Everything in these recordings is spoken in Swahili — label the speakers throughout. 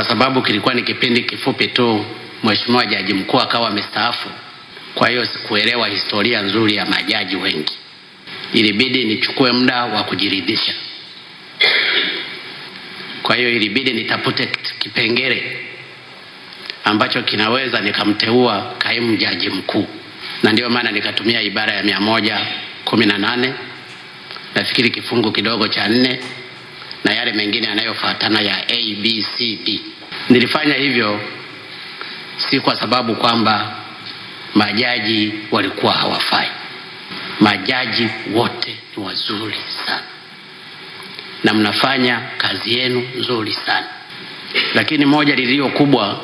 Speaker 1: kwa sababu kilikuwa ni kipindi kifupi tu, mheshimiwa jaji mkuu akawa amestaafu. Kwa hiyo sikuelewa historia nzuri ya majaji wengi, ilibidi nichukue muda wa kujiridhisha. Kwa hiyo ilibidi nitafute kipengele ambacho kinaweza nikamteua kaimu jaji mkuu, na ndiyo maana nikatumia ibara ya mia moja kumi na nane nafikiri kifungu kidogo cha nne na yale mengine yanayofuatana ya A, B, C, D. Nilifanya hivyo si kwa sababu kwamba majaji walikuwa hawafai. Majaji wote ni wazuri sana na mnafanya kazi yenu nzuri sana, lakini moja lililo kubwa,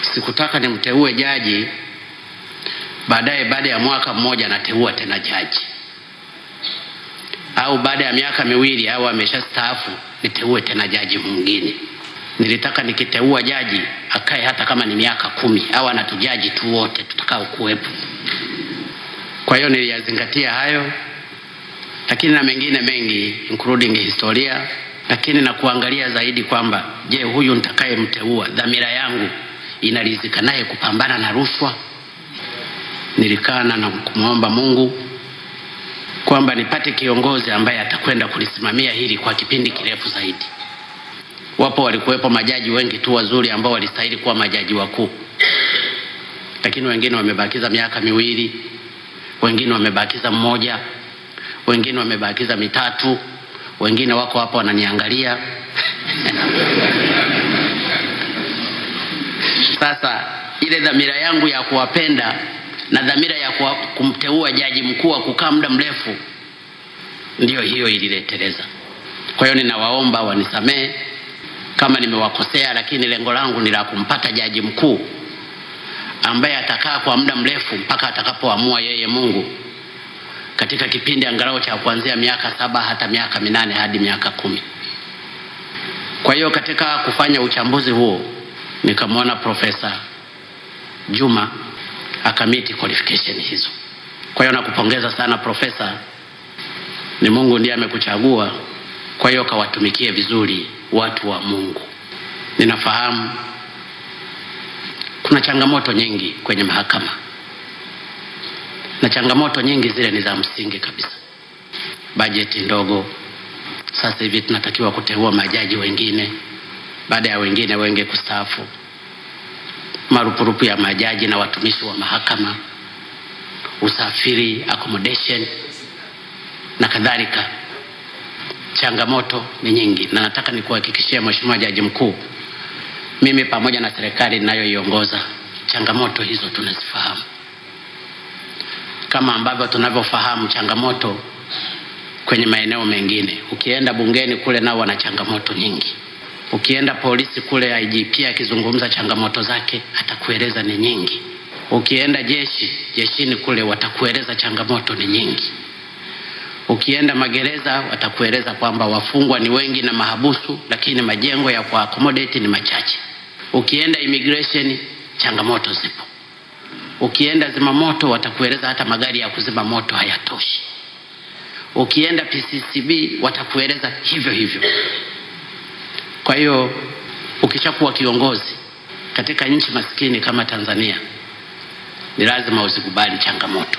Speaker 1: sikutaka nimteue jaji baadaye baada ya mwaka mmoja anateua tena jaji au baada ya miaka miwili au amesha staafu niteue tena jaji mwingine. Nilitaka nikiteua jaji akae hata kama ni miaka kumi au anatujaji tu wote tutakao kuwepo. Kwa hiyo niliyazingatia hayo, lakini na mengine mengi including historia, lakini na kuangalia zaidi kwamba je, huyu nitakayemteua dhamira yangu inalizika naye kupambana na rushwa. Nilikaa na kumwomba Mungu kwamba nipate kiongozi ambaye atakwenda kulisimamia hili kwa kipindi kirefu zaidi. Wapo walikuwepo majaji wengi tu wazuri ambao walistahili kuwa majaji wakuu, lakini wengine wamebakiza miaka miwili, wengine wamebakiza mmoja, wengine wamebakiza mitatu, wengine wako hapo wananiangalia Sasa ile dhamira yangu ya kuwapenda na dhamira ya kumteua jaji mkuu wa kukaa muda mrefu ndiyo hiyo ilileteleza. Kwa hiyo ninawaomba wanisamehe kama nimewakosea, lakini lengo langu ni la kumpata jaji mkuu ambaye atakaa kwa muda mrefu mpaka atakapoamua yeye Mungu katika kipindi angalau cha kuanzia miaka saba hata miaka minane hadi miaka kumi. Kwa hiyo katika kufanya uchambuzi huo nikamwona Profesa Juma akamiti qualification hizo. Kwa hiyo nakupongeza sana profesa, ni Mungu ndiye amekuchagua. Kwa hiyo kawatumikie vizuri watu wa Mungu. Ninafahamu kuna changamoto nyingi kwenye mahakama, na changamoto nyingi zile ni za msingi kabisa. Bajeti ndogo. Sasa hivi tunatakiwa kuteua majaji wengine baada ya wengine wengi kustaafu marupurupu ya majaji na watumishi wa mahakama, usafiri, accommodation na kadhalika. Changamoto ni nyingi, na nataka nikuhakikishie Mheshimiwa Jaji Mkuu, mimi pamoja na serikali ninayoiongoza, changamoto hizo tunazifahamu kama ambavyo tunavyofahamu changamoto kwenye maeneo mengine. Ukienda bungeni kule, nao wana changamoto nyingi Ukienda polisi kule, IGP akizungumza changamoto zake atakueleza ni nyingi. Ukienda jeshi, jeshini kule watakueleza changamoto ni nyingi. Ukienda magereza watakueleza kwamba wafungwa ni wengi na mahabusu, lakini majengo ya kwa accommodate ni machache. Ukienda immigration, changamoto zipo. Ukienda zimamoto watakueleza hata magari ya kuzima moto hayatoshi. Ukienda PCCB watakueleza hivyo hivyo. Kwa hiyo ukishakuwa kiongozi katika nchi maskini kama Tanzania ni lazima uzikubali changamoto.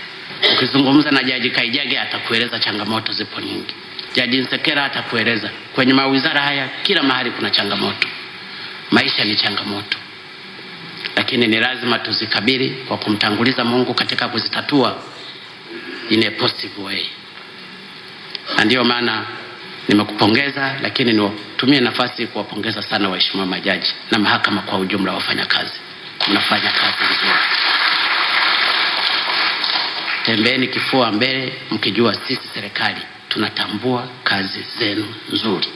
Speaker 1: Ukizungumza na Jaji Kaijage atakueleza changamoto zipo nyingi. Jaji Nsekera atakueleza kwenye mawizara haya, kila mahali kuna changamoto. Maisha ni changamoto, lakini ni lazima tuzikabili kwa kumtanguliza Mungu katika kuzitatua in a positive way, na ndiyo maana nimekupongeza lakini niwatumie nafasi kuwapongeza sana waheshimiwa majaji na mahakama kwa ujumla, wafanya kazi, mnafanya kazi nzuri. Tembeeni kifua mbele mkijua sisi serikali tunatambua kazi zenu nzuri.